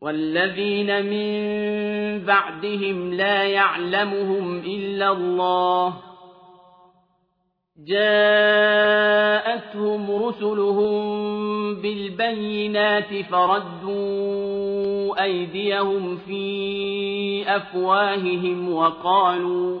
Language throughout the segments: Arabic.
والذين من بعدهم لا يعلمهم إلا الله. جاءتهم رسلهم بالبينات فردوا أيديهم في أفواههم وقالوا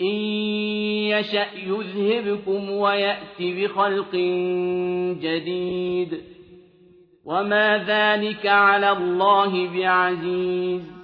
إِن يَشَأْ يُذْهِبْكُمْ وَيَأْتِ بِخَلْقٍ جَدِيدٍ وَمَا ذَٰلِكَ عَلَى اللَّهِ بِعَزِيزٍ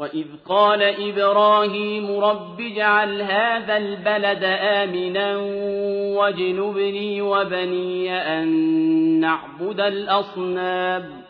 وإذ قال إبراهيم رب اجعل هذا البلد آمنا واجنبني وبني أن نعبد الأصنام